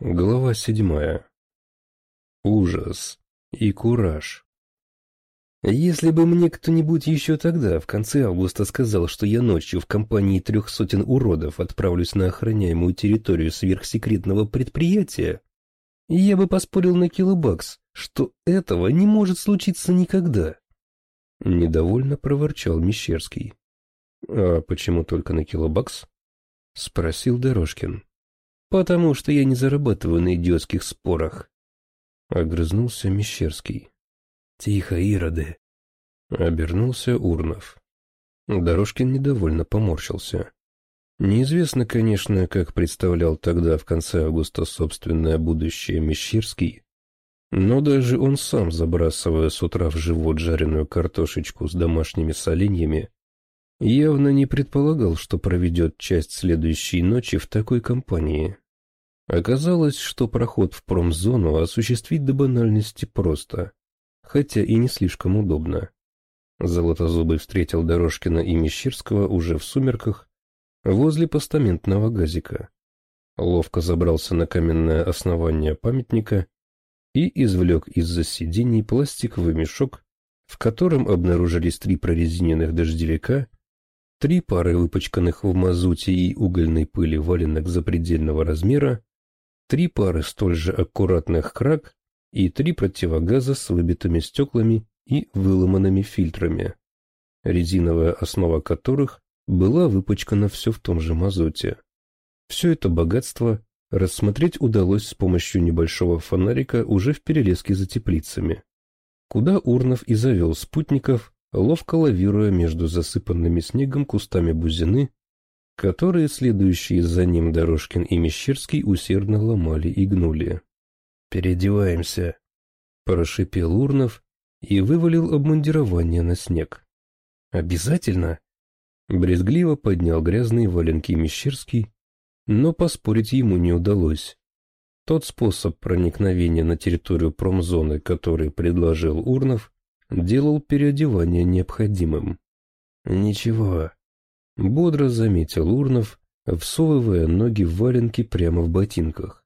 Глава седьмая. Ужас и кураж. Если бы мне кто-нибудь еще тогда, в конце августа, сказал, что я ночью в компании трех сотен уродов отправлюсь на охраняемую территорию сверхсекретного предприятия, я бы поспорил на килобакс, что этого не может случиться никогда. Недовольно проворчал Мещерский. — А почему только на килобакс? — спросил Дорожкин. «Потому что я не зарабатываю на идиотских спорах», — огрызнулся Мещерский. «Тихо, ироды!» — обернулся Урнов. Дорожкин недовольно поморщился. Неизвестно, конечно, как представлял тогда в конце августа собственное будущее Мещерский, но даже он сам, забрасывая с утра в живот жареную картошечку с домашними соленьями, явно не предполагал, что проведет часть следующей ночи в такой компании. Оказалось, что проход в промзону осуществить до банальности просто, хотя и не слишком удобно. Золотозубый встретил Дорожкина и Мещерского уже в сумерках возле постаментного газика. Ловко забрался на каменное основание памятника и извлек из-за сидений пластиковый мешок, в котором обнаружились три прорезиненных дождевика Три пары выпачканных в мазуте и угольной пыли валенок запредельного размера, три пары столь же аккуратных крак и три противогаза с выбитыми стеклами и выломанными фильтрами, резиновая основа которых была выпачкана все в том же мазуте. Все это богатство рассмотреть удалось с помощью небольшого фонарика уже в перелеске за теплицами, куда Урнов и завел спутников, ловко лавируя между засыпанными снегом кустами бузины, которые следующие за ним Дорожкин и Мещерский усердно ломали и гнули. «Переодеваемся», — прошипел Урнов и вывалил обмундирование на снег. «Обязательно?» Брезгливо поднял грязные валенки Мещерский, но поспорить ему не удалось. Тот способ проникновения на территорию промзоны, который предложил Урнов, делал переодевание необходимым. «Ничего», — бодро заметил Урнов, всовывая ноги в валенки прямо в ботинках.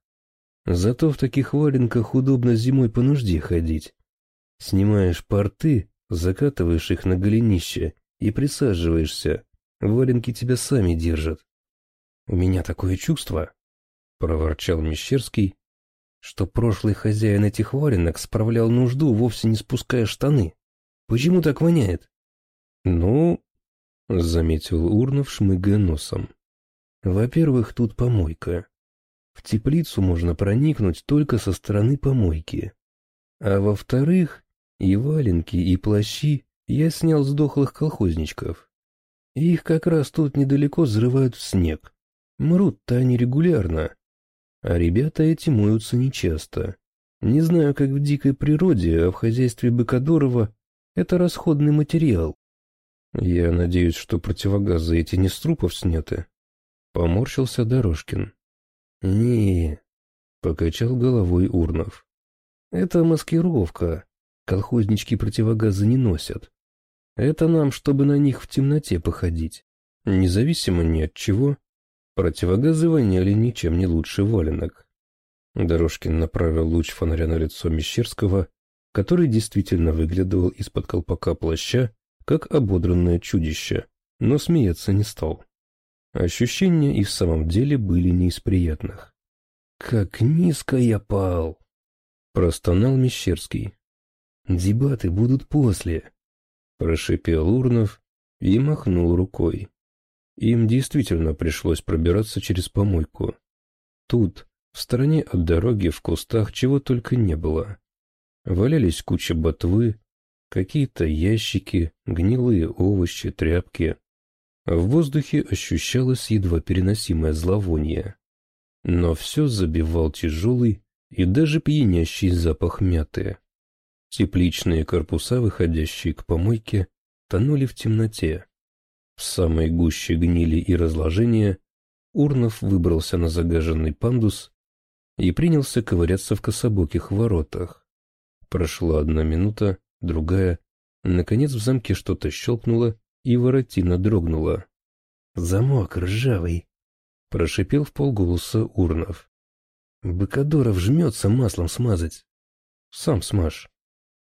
«Зато в таких валенках удобно зимой по нужде ходить. Снимаешь порты, закатываешь их на голенище и присаживаешься. Валенки тебя сами держат». «У меня такое чувство», — проворчал Мещерский, что прошлый хозяин этих валенок справлял нужду, вовсе не спуская штаны. Почему так воняет? Ну, заметил Урнов, шмыгая носом. Во-первых, тут помойка. В теплицу можно проникнуть только со стороны помойки. А во-вторых, и валенки, и плащи я снял с дохлых колхозничков. Их как раз тут недалеко взрывают в снег. Мрут-то они регулярно, ребята эти моются нечасто. Не знаю, как в дикой природе, а в хозяйстве Быкадорова это расходный материал. Я надеюсь, что противогазы эти не с трупов сняты. Поморщился Дорожкин. не покачал головой Урнов. Это маскировка. Колхознички противогазы не носят. Это нам, чтобы на них в темноте походить. Независимо ни от чего, Противогазы воняли ничем не лучше валенок. Дорожкин направил луч фонаря на лицо Мещерского, который действительно выглядывал из-под колпака плаща, как ободранное чудище, но смеяться не стал. Ощущения и в самом деле были не из приятных. «Как низко я пал!» — простонал Мещерский. «Дебаты будут после!» — прошипел Урнов и махнул рукой. Им действительно пришлось пробираться через помойку. Тут, в стороне от дороги, в кустах, чего только не было. Валялись куча ботвы, какие-то ящики, гнилые овощи, тряпки. В воздухе ощущалось едва переносимое зловоние. Но все забивал тяжелый и даже пьянящий запах мяты. Тепличные корпуса, выходящие к помойке, тонули в темноте. В самой гуще гнили и разложения Урнов выбрался на загаженный пандус и принялся ковыряться в кособоких воротах. Прошла одна минута, другая. Наконец в замке что-то щелкнуло, и воротина дрогнула. «Замок ржавый!» — прошипел в полголоса Урнов. Быкадоров жмется маслом смазать. Сам смажь.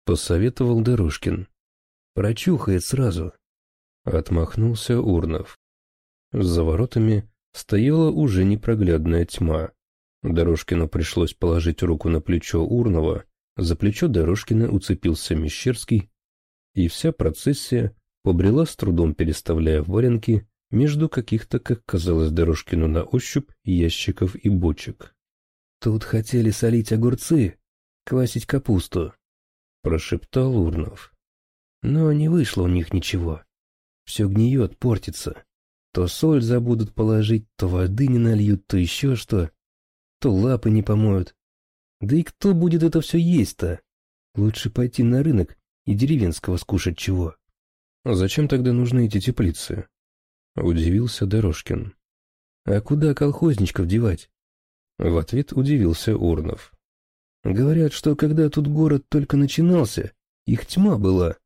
Посоветовал Дорожкин. Прочухает сразу. Отмахнулся Урнов. За воротами стояла уже непроглядная тьма. Дорожкину пришлось положить руку на плечо Урнова, за плечо Дорожкина уцепился Мещерский, и вся процессия побрела с трудом переставляя варенки между каких-то, как казалось Дорожкину на ощупь, ящиков и бочек. «Тут хотели солить огурцы, квасить капусту», — прошептал Урнов. «Но не вышло у них ничего. Все гниет, портится. То соль забудут положить, то воды не нальют, то еще что. То лапы не помоют. Да и кто будет это все есть-то? Лучше пойти на рынок и деревенского скушать чего. А зачем тогда нужны эти теплицы? Удивился Дорожкин. А куда колхозничков девать? В ответ удивился Урнов. Говорят, что когда тут город только начинался, их тьма была.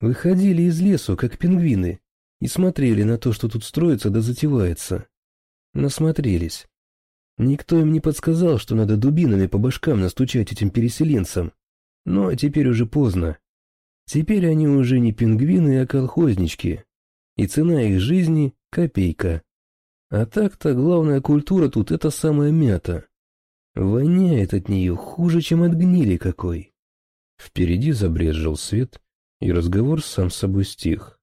Выходили из лесу, как пингвины, и смотрели на то, что тут строится да затевается. Насмотрелись. Никто им не подсказал, что надо дубинами по башкам настучать этим переселенцам. Но теперь уже поздно. Теперь они уже не пингвины, а колхознички. И цена их жизни — копейка. А так-то главная культура тут — это самая мята. Воняет от нее хуже, чем от гнили какой. Впереди забрезжил свет, и разговор сам собой стих.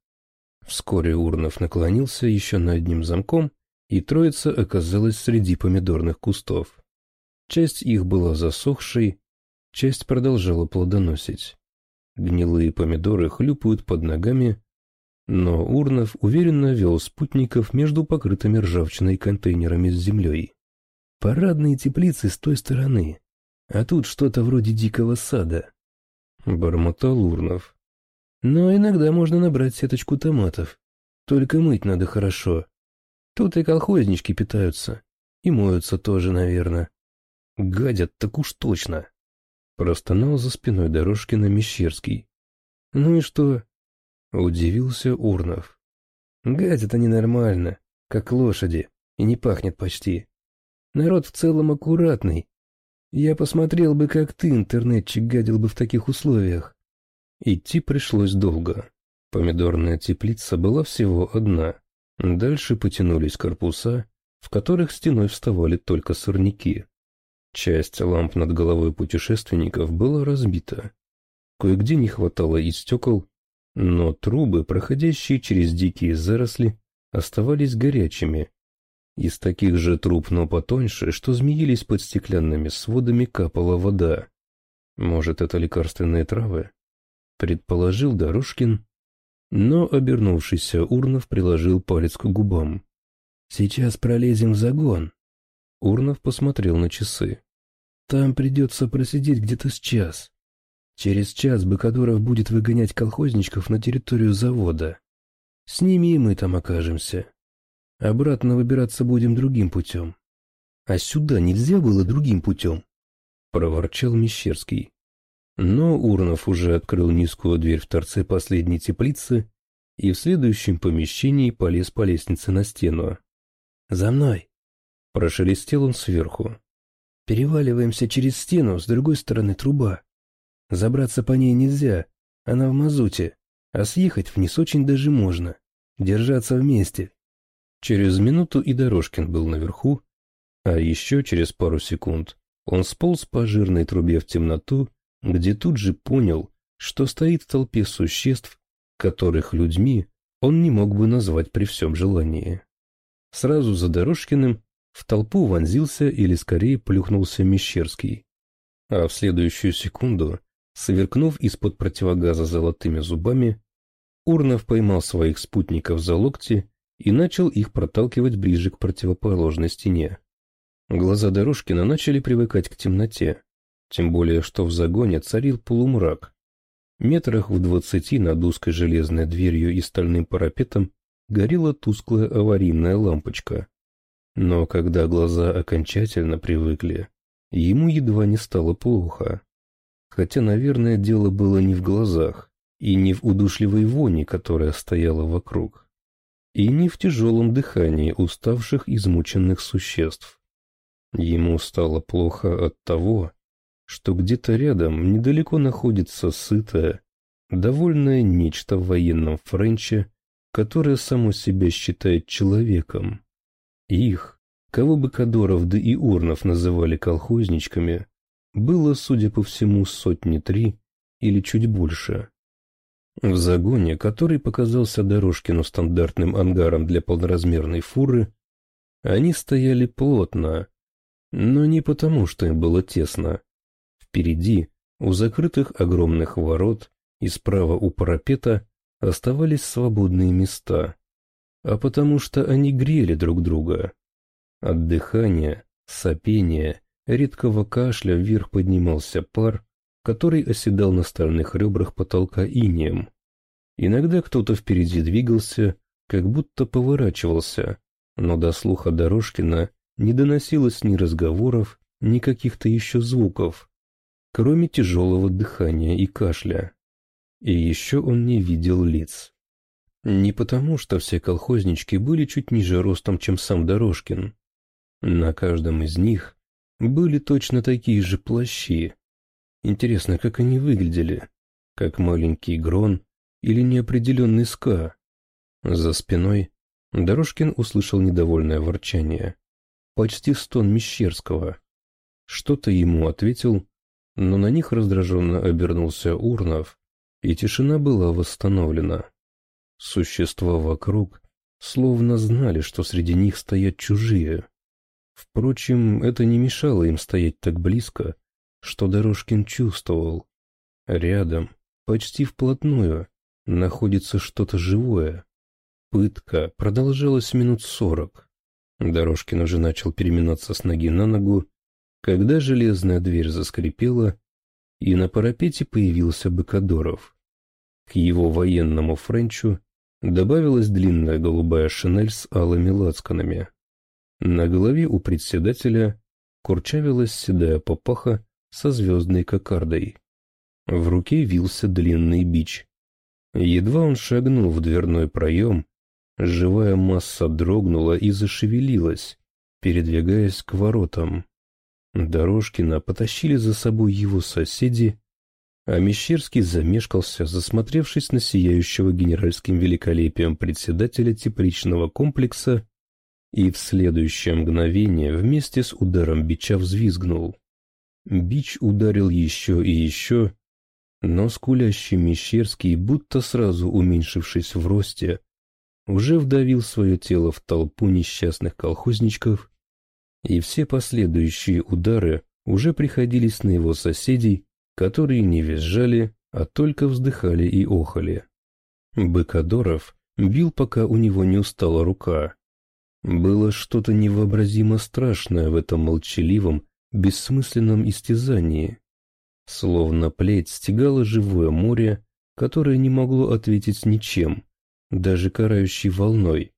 Вскоре Урнов наклонился еще над одним замком и троица оказалась среди помидорных кустов. Часть их была засохшей, часть продолжала плодоносить. Гнилые помидоры хлюпают под ногами, но Урнов уверенно вел спутников между покрытыми ржавчиной контейнерами с землей. Парадные теплицы с той стороны, а тут что-то вроде дикого сада. Бормотал Урнов. Но иногда можно набрать сеточку томатов. Только мыть надо хорошо, Тут и колхознички питаются. И моются тоже, наверное. Гадят так уж точно. Простонал за спиной Дорожкина Мещерский. Ну и что? Удивился Урнов. Гадят они нормально, как лошади, и не пахнет почти. Народ в целом аккуратный. Я посмотрел бы, как ты, интернетчик, гадил бы в таких условиях. Идти пришлось долго. Помидорная теплица была всего одна. Дальше потянулись корпуса, в которых стеной вставали только сорняки. Часть ламп над головой путешественников была разбита. Кое-где не хватало и стекол, но трубы, проходящие через дикие заросли, оставались горячими. Из таких же труб, но потоньше, что змеились под стеклянными сводами, капала вода. Может, это лекарственные травы? Предположил Дорожкин, но обернувшийся Урнов приложил палец к губам. «Сейчас пролезем в загон». Урнов посмотрел на часы. «Там придется просидеть где-то с час. Через час Быкадоров будет выгонять колхозничков на территорию завода. С ними и мы там окажемся. Обратно выбираться будем другим путем». «А сюда нельзя было другим путем?» — проворчал Мещерский. Но Урнов уже открыл низкую дверь в торце последней теплицы и в следующем помещении полез по лестнице на стену. «За мной!» — прошелестел он сверху. «Переваливаемся через стену, с другой стороны труба. Забраться по ней нельзя, она в мазуте, а съехать вниз очень даже можно. Держаться вместе». Через минуту и Дорожкин был наверху, а еще через пару секунд он сполз по жирной трубе в темноту где тут же понял, что стоит в толпе существ, которых людьми он не мог бы назвать при всем желании. Сразу за Дорожкиным в толпу вонзился или скорее плюхнулся Мещерский. А в следующую секунду, сверкнув из-под противогаза золотыми зубами, Урнов поймал своих спутников за локти и начал их проталкивать ближе к противоположной стене. Глаза Дорожкина начали привыкать к темноте, тем более, что в загоне царил полумрак. Метрах в двадцати над узкой железной дверью и стальным парапетом горела тусклая аварийная лампочка. Но когда глаза окончательно привыкли, ему едва не стало плохо. Хотя, наверное, дело было не в глазах, и не в удушливой вони, которая стояла вокруг, и не в тяжелом дыхании уставших, измученных существ. Ему стало плохо от того, что где-то рядом недалеко находится сытое, довольное нечто в военном френче, которое само себя считает человеком. Их, кого бы Кадоров да и Урнов называли колхозничками, было, судя по всему, сотни три или чуть больше. В загоне, который показался Дорожкину стандартным ангаром для полноразмерной фуры, они стояли плотно, но не потому, что им было тесно. Впереди, у закрытых огромных ворот и справа у парапета оставались свободные места, а потому что они грели друг друга. От дыхания, сопения, редкого кашля вверх поднимался пар, который оседал на стальных ребрах потолка инием. Иногда кто-то впереди двигался, как будто поворачивался, но до слуха Дорожкина не доносилось ни разговоров, ни каких-то еще звуков, кроме тяжелого дыхания и кашля. И еще он не видел лиц. Не потому, что все колхознички были чуть ниже ростом, чем сам Дорожкин. На каждом из них были точно такие же плащи. Интересно, как они выглядели? Как маленький грон или неопределенный ска? За спиной Дорожкин услышал недовольное ворчание почти стон Мещерского. Что-то ему ответил, но на них раздраженно обернулся Урнов, и тишина была восстановлена. Существа вокруг словно знали, что среди них стоят чужие. Впрочем, это не мешало им стоять так близко, что Дорожкин чувствовал. Рядом, почти вплотную, находится что-то живое. Пытка продолжалась минут сорок. Дорожкин уже начал переминаться с ноги на ногу, когда железная дверь заскрипела, и на парапете появился Быкадоров. К его военному френчу добавилась длинная голубая шинель с алыми лацканами. На голове у председателя курчавилась седая попаха со звездной кокардой. В руке вился длинный бич. Едва он шагнул в дверной проем, Живая масса дрогнула и зашевелилась, передвигаясь к воротам. Дорожкина потащили за собой его соседи, а Мещерский замешкался, засмотревшись на сияющего генеральским великолепием председателя тепличного комплекса, и в следующее мгновение вместе с ударом бича взвизгнул. Бич ударил еще и еще, но скулящий Мещерский, будто сразу уменьшившись в росте, уже вдавил свое тело в толпу несчастных колхозничков, и все последующие удары уже приходились на его соседей, которые не визжали, а только вздыхали и охали. Быкадоров бил, пока у него не устала рука. Было что-то невообразимо страшное в этом молчаливом, бессмысленном истязании. Словно плеть стегало живое море, которое не могло ответить ничем, даже карающей волной,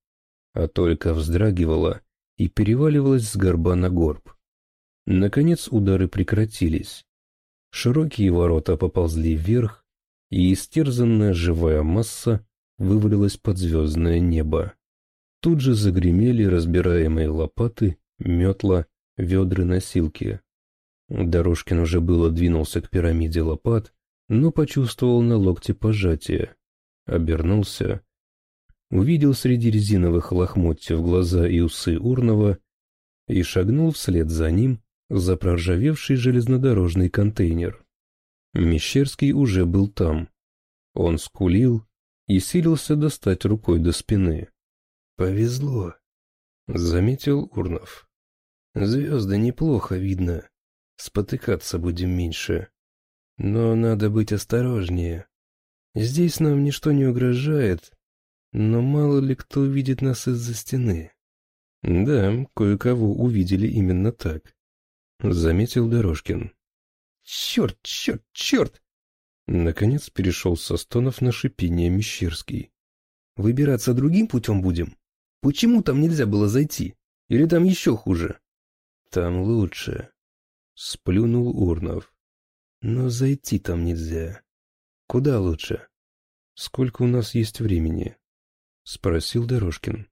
а только вздрагивала и переваливалась с горба на горб. Наконец удары прекратились. Широкие ворота поползли вверх, и истерзанная живая масса вывалилась под звездное небо. Тут же загремели разбираемые лопаты, метла, ведры-носилки. Дорожкин уже было двинулся к пирамиде лопат, но почувствовал на локте пожатие. Обернулся увидел среди резиновых лохмотьев глаза и усы Урнова и шагнул вслед за ним за проржавевший железнодорожный контейнер. Мещерский уже был там. Он скулил и силился достать рукой до спины. «Повезло», — заметил Урнов. «Звезды неплохо видно. Спотыкаться будем меньше. Но надо быть осторожнее. Здесь нам ничто не угрожает, но мало ли кто увидит нас из-за стены. Да, кое-кого увидели именно так. Заметил Дорожкин. Черт, черт, черт! Наконец перешел со стонов на шипение Мещерский. Выбираться другим путем будем? Почему там нельзя было зайти? Или там еще хуже? Там лучше. Сплюнул Урнов. Но зайти там нельзя. Куда лучше? Сколько у нас есть времени? — спросил Дорожкин.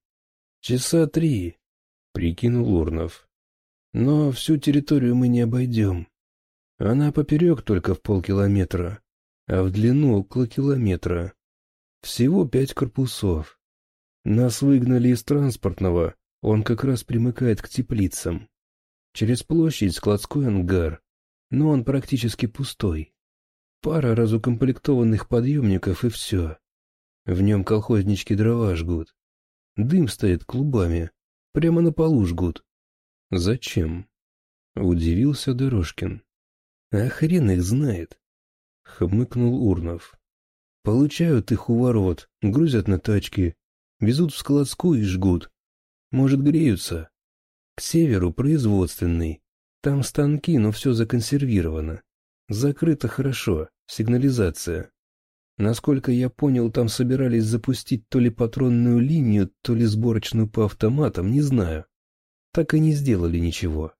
«Часа три», — прикинул Урнов. Но всю территорию мы не обойдем. Она поперек только в полкилометра, а в длину около километра. Всего пять корпусов. Нас выгнали из транспортного, он как раз примыкает к теплицам. Через площадь складской ангар, но он практически пустой. Пара разукомплектованных подъемников и все. В нем колхознички дрова жгут. Дым стоит клубами. Прямо на полу жгут. Зачем? Удивился Дорожкин. А хрен их знает. Хмыкнул Урнов. Получают их у ворот, грузят на тачки, везут в складскую и жгут. Может, греются. К северу производственный. Там станки, но все законсервировано. Закрыто хорошо, сигнализация. Насколько я понял, там собирались запустить то ли патронную линию, то ли сборочную по автоматам, не знаю. Так и не сделали ничего.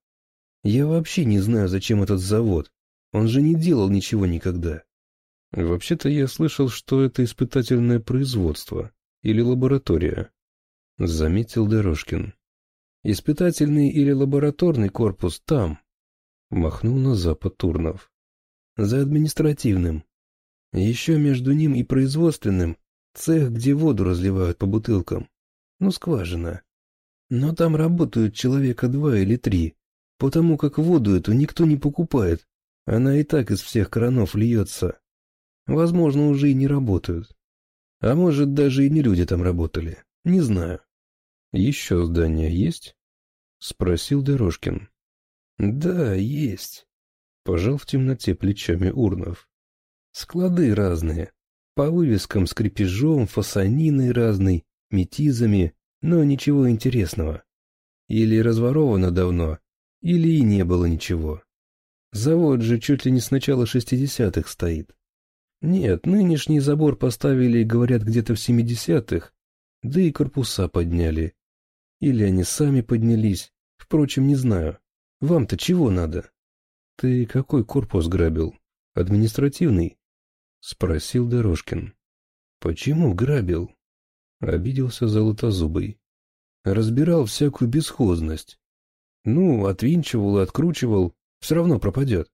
Я вообще не знаю, зачем этот завод. Он же не делал ничего никогда. Вообще-то я слышал, что это испытательное производство или лаборатория. Заметил Дорожкин. Испытательный или лабораторный корпус там. Махнул на запад Турнов. За административным. Еще между ним и производственным цех, где воду разливают по бутылкам. Ну, скважина. Но там работают человека два или три, потому как воду эту никто не покупает. Она и так из всех кранов льется. Возможно, уже и не работают. А может, даже и не люди там работали. Не знаю. Еще здания есть? Спросил Дорожкин. Да, есть. Пожал в темноте плечами Урнов. Склады разные. По вывескам с крепежом, фасониной разной, метизами, но ничего интересного. Или разворовано давно, или и не было ничего. Завод же чуть ли не с начала шестидесятых стоит. Нет, нынешний забор поставили, говорят, где-то в семидесятых, да и корпуса подняли. Или они сами поднялись, впрочем, не знаю. Вам-то чего надо? Ты какой корпус грабил? Административный? — спросил Дорожкин. «Почему грабил?» — обиделся Золотозубый. «Разбирал всякую бесхозность. Ну, отвинчивал и откручивал, все равно пропадет».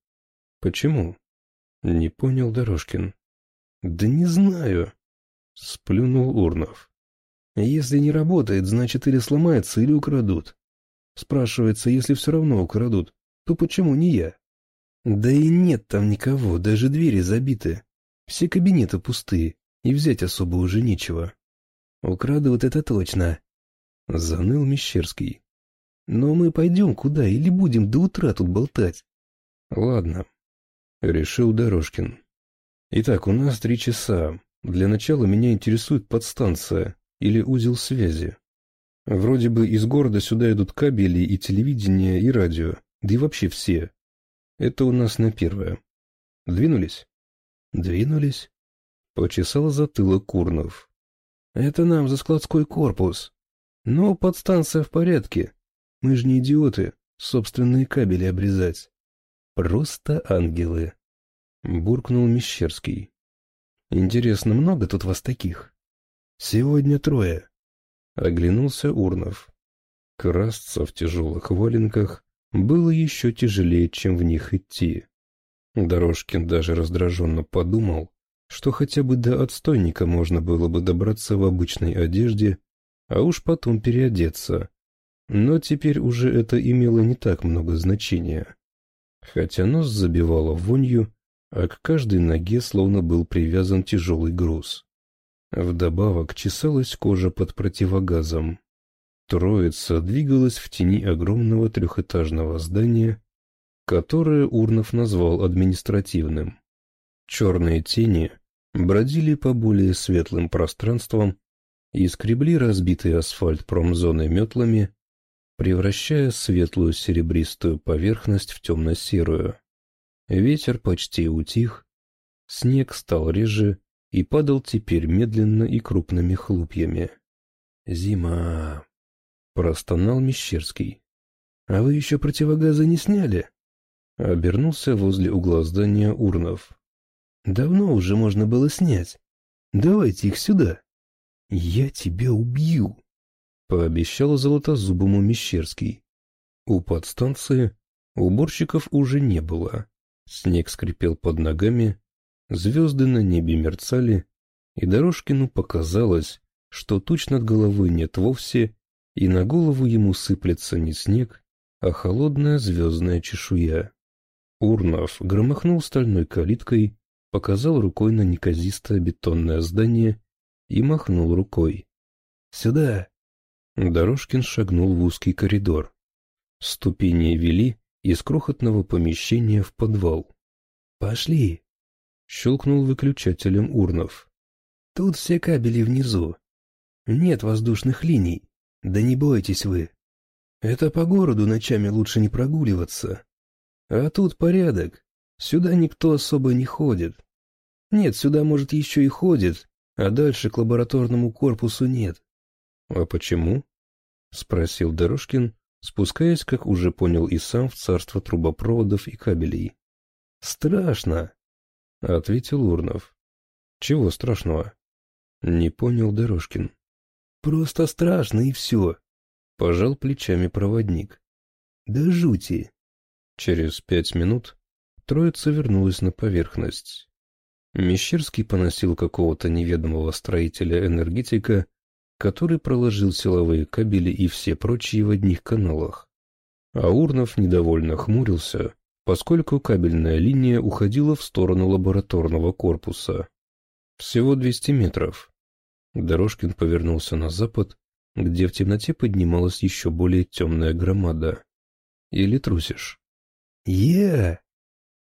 «Почему?» — не понял Дорожкин. «Да не знаю», — сплюнул Урнов. «Если не работает, значит или сломается, или украдут. Спрашивается, если все равно украдут, то почему не я?» «Да и нет там никого, даже двери забиты. Все кабинеты пустые, и взять особо уже нечего. Украдут это точно. Заныл Мещерский. Но мы пойдем куда или будем до утра тут болтать? Ладно, решил Дорожкин. Итак, у нас три часа. Для начала меня интересует подстанция или узел связи. Вроде бы из города сюда идут кабели и телевидение, и радио, да и вообще все. Это у нас на первое. Двинулись? Двинулись. Почесал затылок Курнов. Это нам за складской корпус. Но подстанция в порядке. Мы же не идиоты, собственные кабели обрезать. Просто ангелы. Буркнул Мещерский. Интересно, много тут вас таких? Сегодня трое. Оглянулся Урнов. Красться в тяжелых валенках было еще тяжелее, чем в них идти. Дорожкин даже раздраженно подумал, что хотя бы до отстойника можно было бы добраться в обычной одежде, а уж потом переодеться. Но теперь уже это имело не так много значения. Хотя нос забивало вонью, а к каждой ноге словно был привязан тяжелый груз. Вдобавок чесалась кожа под противогазом. Троица двигалась в тени огромного трехэтажного здания, которое Урнов назвал административным. Черные тени бродили по более светлым пространствам и скребли разбитый асфальт промзоны метлами, превращая светлую серебристую поверхность в темно-серую. Ветер почти утих, снег стал реже и падал теперь медленно и крупными хлопьями. «Зима!» — простонал Мещерский. «А вы еще противогазы не сняли?» Обернулся возле угла здания Урнов. «Давно уже можно было снять. Давайте их сюда. Я тебя убью!» Пообещал золотозубому Мещерский. У подстанции уборщиков уже не было. Снег скрипел под ногами, звезды на небе мерцали, и Дорожкину показалось, что туч над головой нет вовсе, и на голову ему сыплется не снег, а холодная звездная чешуя. Урнов громохнул стальной калиткой, показал рукой на неказистое бетонное здание и махнул рукой. «Сюда!» Дорожкин шагнул в узкий коридор. Ступени вели из крохотного помещения в подвал. «Пошли!» — щелкнул выключателем Урнов. «Тут все кабели внизу. Нет воздушных линий. Да не бойтесь вы. Это по городу ночами лучше не прогуливаться. А тут порядок. Сюда никто особо не ходит. Нет, сюда, может, еще и ходит, а дальше к лабораторному корпусу нет. — А почему? — спросил Дорожкин, спускаясь, как уже понял и сам, в царство трубопроводов и кабелей. — Страшно, — ответил Урнов. — Чего страшного? — не понял Дорожкин. — Просто страшно и все, — пожал плечами проводник. — Да жути. Через пять минут троица вернулась на поверхность. Мещерский поносил какого-то неведомого строителя-энергетика, который проложил силовые кабели и все прочие в одних каналах. А Урнов недовольно хмурился, поскольку кабельная линия уходила в сторону лабораторного корпуса. Всего 200 метров. Дорожкин повернулся на запад, где в темноте поднималась еще более темная громада. Или трусишь? «Е!»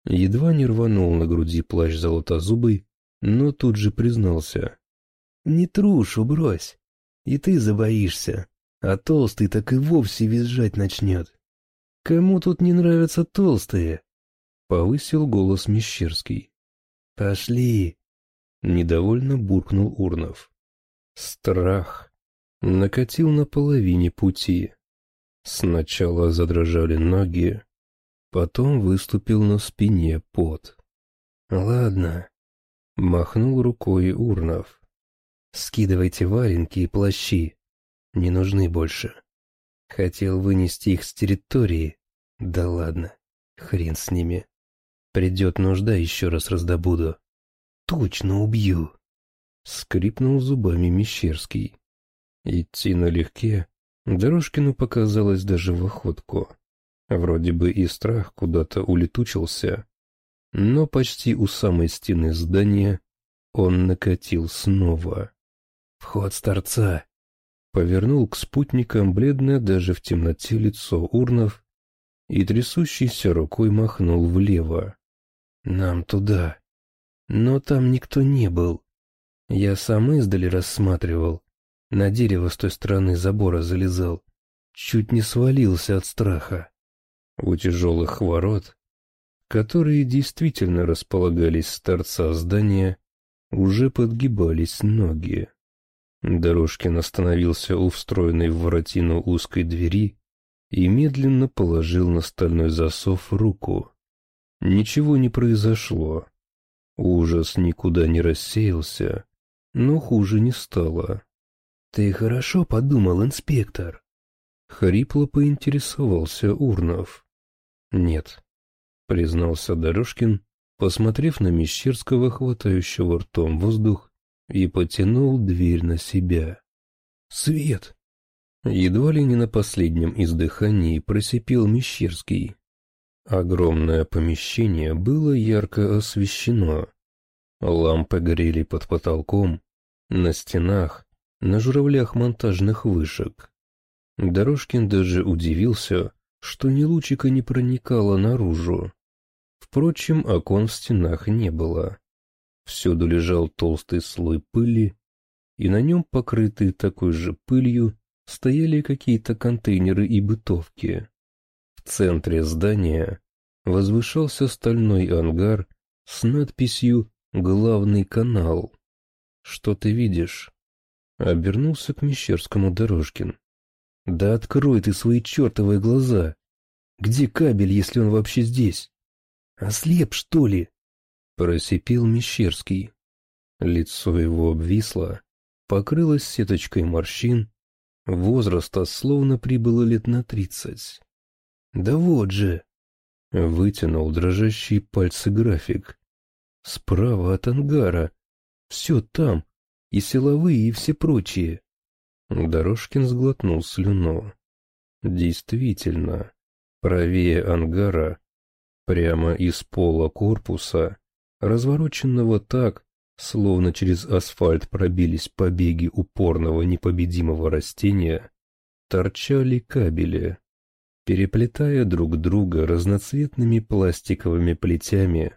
Едва не рванул на груди плащ золотозубый, но тут же признался. «Не трушу, брось. И ты забоишься, а толстый так и вовсе визжать начнет. Кому тут не нравятся толстые?» Повысил голос Мещерский. «Пошли!» Недовольно буркнул Урнов. Страх накатил на половине пути. Сначала задрожали ноги, Потом выступил на спине пот. «Ладно», — махнул рукой Урнов. «Скидывайте валенки и плащи. Не нужны больше. Хотел вынести их с территории. Да ладно, хрен с ними. Придет нужда, еще раз раздобуду. Точно убью!» Скрипнул зубами Мещерский. Идти налегке Дорожкину показалось даже в охотку. Вроде бы и страх куда-то улетучился, но почти у самой стены здания он накатил снова. «Вход с торца!» Повернул к спутникам бледное даже в темноте лицо Урнов и трясущейся рукой махнул влево. «Нам туда!» Но там никто не был. Я сам издали рассматривал. На дерево с той стороны забора залезал. Чуть не свалился от страха. У тяжелых ворот, которые действительно располагались с торца здания, уже подгибались ноги. Дорожкин остановился у встроенной в воротину узкой двери и медленно положил на стальной засов руку. Ничего не произошло. Ужас никуда не рассеялся, но хуже не стало. — Ты хорошо подумал, инспектор? — хрипло поинтересовался Урнов. «Нет», — признался Дорожкин, посмотрев на Мещерского, хватающего ртом воздух, и потянул дверь на себя. «Свет!» Едва ли не на последнем издыхании просипел Мещерский. Огромное помещение было ярко освещено. Лампы горели под потолком, на стенах, на журавлях монтажных вышек. Дорожкин даже удивился, что ни лучика не проникало наружу. Впрочем, окон в стенах не было. Всюду лежал толстый слой пыли, и на нем, покрытые такой же пылью, стояли какие-то контейнеры и бытовки. В центре здания возвышался стальной ангар с надписью «Главный канал». «Что ты видишь?» Обернулся к Мещерскому Дорожкин. Да открой ты свои чертовые глаза. Где кабель, если он вообще здесь? Ослеп, что ли? Просипел Мещерский. Лицо его обвисло, покрылось сеточкой морщин, возраста словно прибыло лет на тридцать. Да вот же. Вытянул дрожащие пальцы график. Справа от ангара. Все там. И силовые, и все прочие. Дорожкин сглотнул слюну. Действительно, правее ангара, прямо из пола корпуса, развороченного так, словно через асфальт пробились побеги упорного непобедимого растения, торчали кабели, переплетая друг друга разноцветными пластиковыми плетями.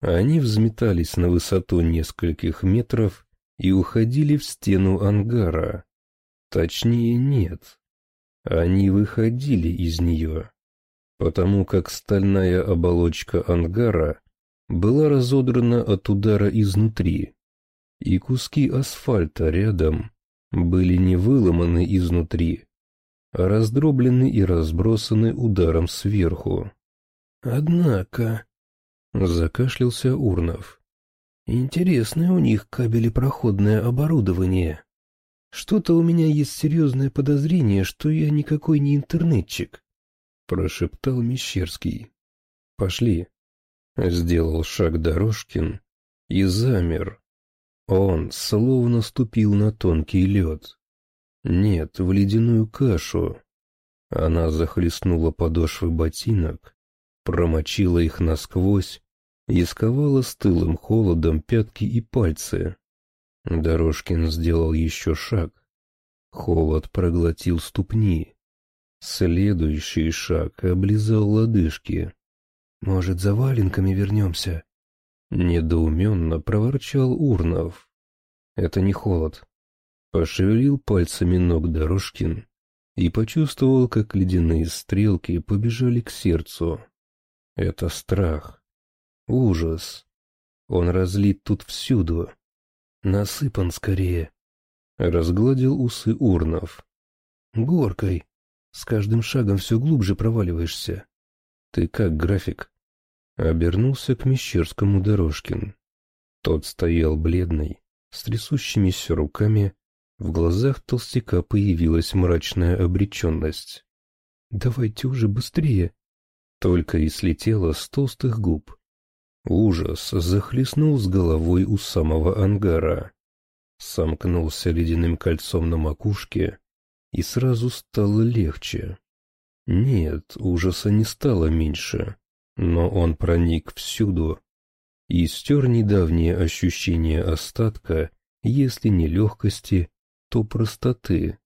Они взметались на высоту нескольких метров и уходили в стену ангара. Точнее, нет. Они выходили из нее, потому как стальная оболочка ангара была разодрана от удара изнутри, и куски асфальта рядом были не выломаны изнутри, а раздроблены и разбросаны ударом сверху. «Однако...» — закашлялся Урнов. «Интересное у них кабелепроходное оборудование. Что-то у меня есть серьезное подозрение, что я никакой не интернетчик», — прошептал Мещерский. «Пошли», Сделал шаг Дорожкин и замер. Он словно ступил на тонкий лед. Нет, в ледяную кашу. Она захлестнула подошвы ботинок, промочила их насквозь и сковала стылым холодом пятки и пальцы. Дорожкин сделал еще шаг. Холод проглотил ступни. Следующий шаг облизал лодыжки. Может, за валенками вернемся?» Недоуменно проворчал Урнов. «Это не холод». Пошевелил пальцами ног Дорожкин и почувствовал, как ледяные стрелки побежали к сердцу. Это страх. Ужас. Он разлит тут всюду. Насыпан скорее. Разгладил усы Урнов. Горкой. С каждым шагом все глубже проваливаешься. Ты как, график? Обернулся к Мещерскому Дорожкин. Тот стоял бледный, с трясущимися руками, в глазах толстяка появилась мрачная обреченность. «Давайте уже быстрее!» Только и слетело с толстых губ. Ужас захлестнул с головой у самого ангара. Сомкнулся ледяным кольцом на макушке, и сразу стало легче. Нет, ужаса не стало меньше. Но он проник всюду и стер недавние ощущения остатка, если не легкости, то простоты.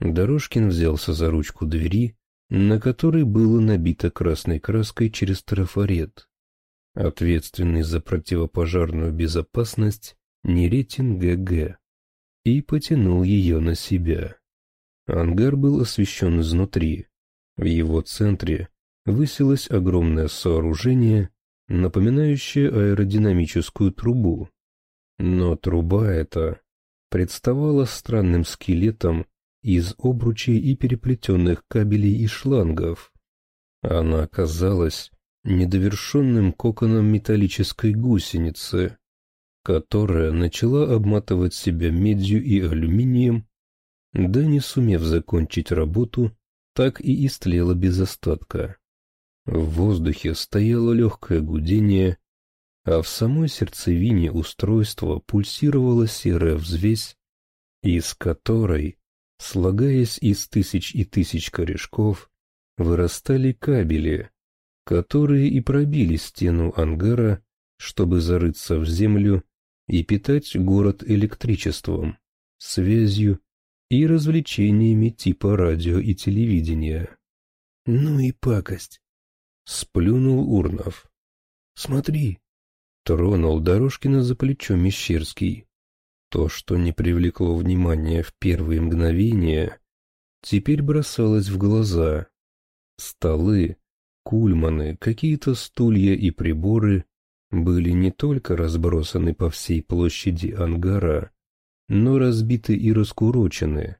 Дорожкин взялся за ручку двери, на которой было набито красной краской через трафарет. Ответственный за противопожарную безопасность Неретин ГГ. И потянул ее на себя. Ангар был освещен изнутри. В его центре высилось огромное сооружение, напоминающее аэродинамическую трубу. Но труба эта представала странным скелетом из обручей и переплетенных кабелей и шлангов. Она казалась недовершенным коконом металлической гусеницы, которая начала обматывать себя медью и алюминием, да не сумев закончить работу, так и истлела без остатка. В воздухе стояло легкое гудение, а в самой сердцевине устройства пульсировала серая взвесь, из которой, слагаясь из тысяч и тысяч корешков, вырастали кабели, которые и пробили стену ангара, чтобы зарыться в землю и питать город электричеством, связью и развлечениями типа радио и телевидения. Ну и пакость. Сплюнул Урнов. «Смотри!» Тронул Дорожкина за плечо Мещерский. То, что не привлекло внимания в первые мгновения, теперь бросалось в глаза. Столы, кульманы, какие-то стулья и приборы были не только разбросаны по всей площади ангара, но разбиты и раскурочены.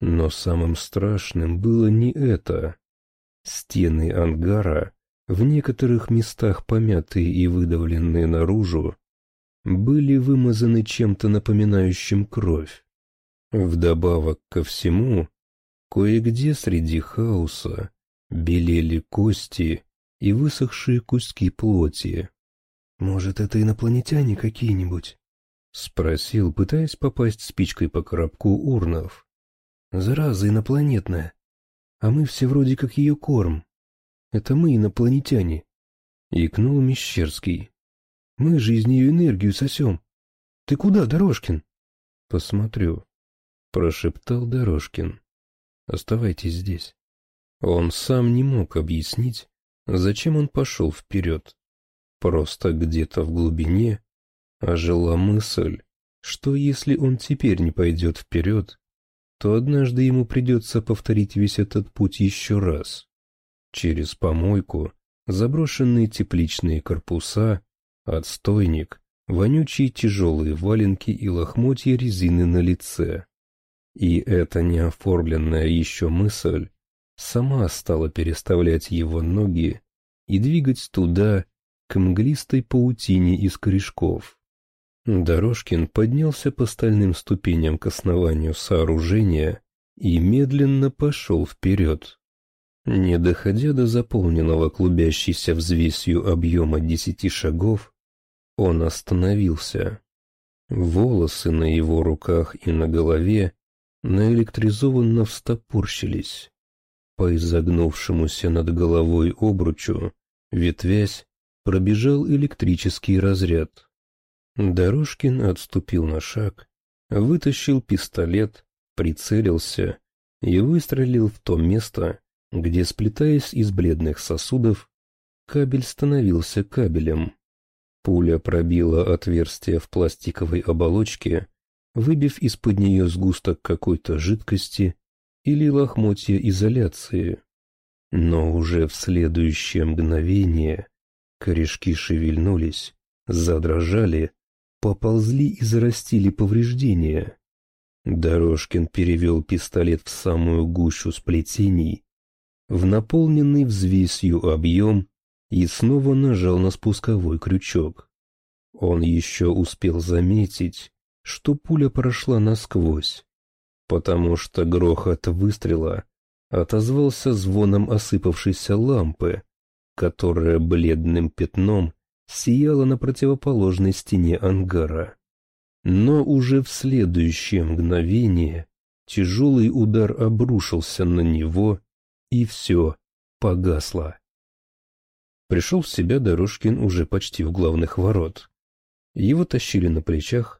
Но самым страшным было не это. Стены ангара, в некоторых местах помятые и выдавленные наружу, были вымазаны чем-то напоминающим кровь. Вдобавок ко всему, кое-где среди хаоса Белели кости и высохшие куски плоти. «Может, это инопланетяне какие-нибудь?» — спросил, пытаясь попасть спичкой по коробку урнов. «Зараза инопланетная. А мы все вроде как ее корм. Это мы инопланетяне», — икнул Мещерский. «Мы же из нее энергию сосем. Ты куда, Дорожкин?» «Посмотрю», — прошептал Дорожкин. «Оставайтесь здесь». Он сам не мог объяснить, зачем он пошел вперед. Просто где-то в глубине ожила мысль, что если он теперь не пойдет вперед, то однажды ему придется повторить весь этот путь еще раз. Через помойку, заброшенные тепличные корпуса, отстойник, вонючие тяжелые валенки и лохмотья резины на лице. И эта неоформленная еще мысль сама стала переставлять его ноги и двигать туда, к мглистой паутине из корешков. Дорожкин поднялся по стальным ступеням к основанию сооружения и медленно пошел вперед. Не доходя до заполненного клубящейся взвесью объема десяти шагов, он остановился. Волосы на его руках и на голове наэлектризованно встопорщились. По изогнувшемуся над головой обручу, ветвясь, пробежал электрический разряд. Дорожкин отступил на шаг, вытащил пистолет, прицелился и выстрелил в то место, где, сплетаясь из бледных сосудов, кабель становился кабелем. Пуля пробила отверстие в пластиковой оболочке, выбив из-под нее сгусток какой-то жидкости или лохмотья изоляции. Но уже в следующее мгновение корешки шевельнулись, задрожали, поползли и зарастили повреждения. Дорожкин перевел пистолет в самую гущу сплетений, в наполненный взвесью объем и снова нажал на спусковой крючок. Он еще успел заметить, что пуля прошла насквозь, потому что грохот выстрела отозвался звоном осыпавшейся лампы, которая бледным пятном сияла на противоположной стене ангара. Но уже в следующее мгновение тяжелый удар обрушился на него, и все погасло. Пришел в себя Дорожкин уже почти у главных ворот. Его тащили на плечах,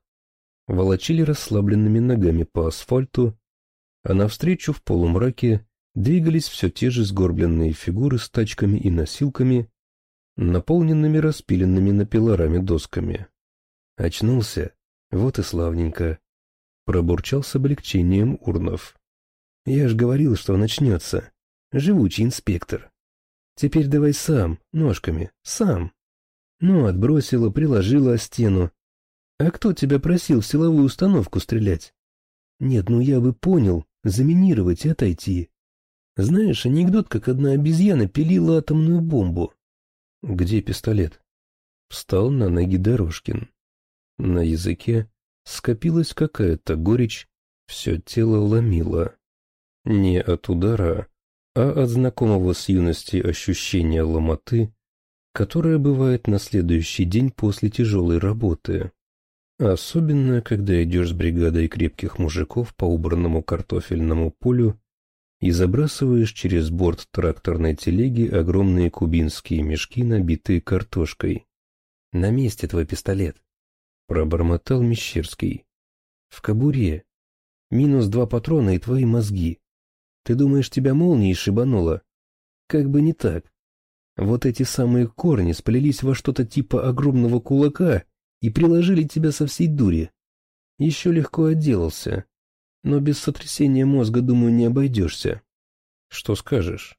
волочили расслабленными ногами по асфальту, а навстречу в полумраке двигались все те же сгорбленные фигуры с тачками и носилками, наполненными распиленными на пилорами досками. Очнулся, вот и славненько. Пробурчал с облегчением Урнов. Я ж говорил, что начнется. Живучий инспектор. Теперь давай сам, ножками, сам. Ну, отбросила, приложила о стену. А кто тебя просил в силовую установку стрелять? Нет, ну я бы понял, заминировать и отойти. Знаешь, анекдот, как одна обезьяна пилила атомную бомбу. Где пистолет? Встал на ноги Дорожкин. На языке скопилась какая-то горечь, все тело ломило. Не от удара, а от знакомого с юности ощущения ломоты, которое бывает на следующий день после тяжелой работы. Особенно, когда идешь с бригадой крепких мужиков по убранному картофельному полю и забрасываешь через борт тракторной телеги огромные кубинские мешки, набитые картошкой. «На месте твой пистолет», — пробормотал Мещерский. «В кобуре. Минус два патрона и твои мозги. Ты думаешь, тебя молнией шибануло? Как бы не так. Вот эти самые корни сплелись во что-то типа огромного кулака и приложили тебя со всей дури. Еще легко отделался, но без сотрясения мозга, думаю, не обойдешься. Что скажешь?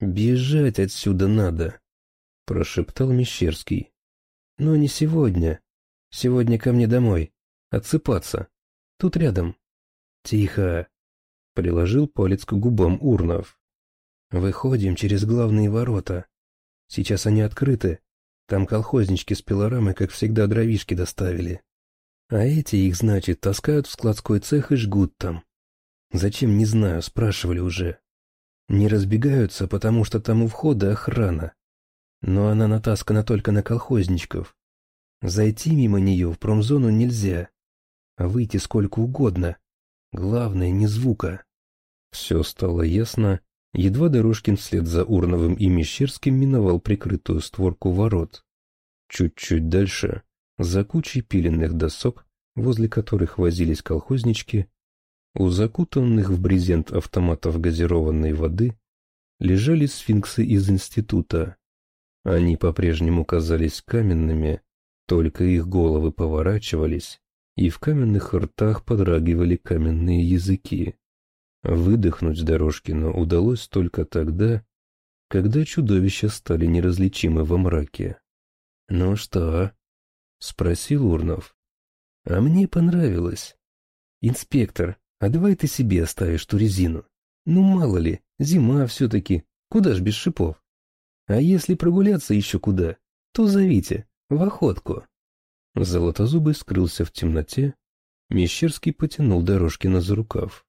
Бежать отсюда надо, прошептал Мещерский. Но не сегодня. Сегодня ко мне домой. Отсыпаться. Тут рядом. Тихо. Приложил палец к губам Урнов. Выходим через главные ворота. Сейчас они открыты. Там колхознички с пилорамой, как всегда, дровишки доставили. А эти их, значит, таскают в складской цех и жгут там. Зачем, не знаю, спрашивали уже. Не разбегаются, потому что там у входа охрана. Но она натаскана только на колхозничков. Зайти мимо нее в промзону нельзя, а выйти сколько угодно. Главное, не звука. Все стало ясно, едва Дорожкин вслед за Урновым и Мещерским миновал прикрытую створку ворот. Чуть-чуть дальше, за кучей пиленных досок, возле которых возились колхознички, у закутанных в брезент автоматов газированной воды лежали сфинксы из института. Они по-прежнему казались каменными, только их головы поворачивались, и в каменных ртах подрагивали каменные языки. Выдохнуть Дорожкину удалось только тогда, когда чудовища стали неразличимы во мраке. «Ну что?» — спросил Урнов. «А мне понравилось. Инспектор, а давай ты себе оставишь ту резину. Ну, мало ли, зима все-таки, куда ж без шипов? А если прогуляться еще куда, то зовите, в охотку. Золотозубый скрылся в темноте, Мещерский потянул Дорожкина за рукав.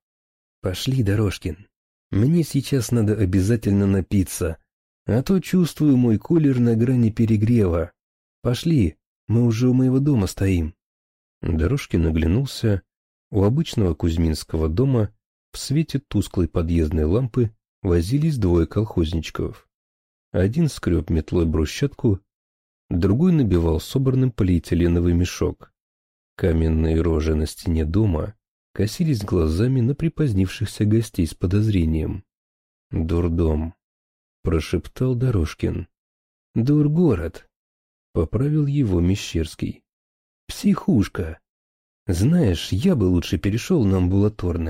«Пошли, Дорожкин, мне сейчас надо обязательно напиться, а то чувствую мой кулер на грани перегрева. Пошли, мы уже у моего дома стоим». Дорожкин оглянулся у обычного кузьминского дома в свете тусклой подъездной лампы возились двое колхозничков. Один скреб метлой брусчатку, другой набивал собранным полиэтиленовый мешок. Каменные рожи на стене дома косились глазами на припозднившихся гостей с подозрением. «Дурдом», — прошептал Дорожкин. «Дургород», — поправил его Мещерский. «Психушка», знаешь, я бы лучше перешел на амбулаторное.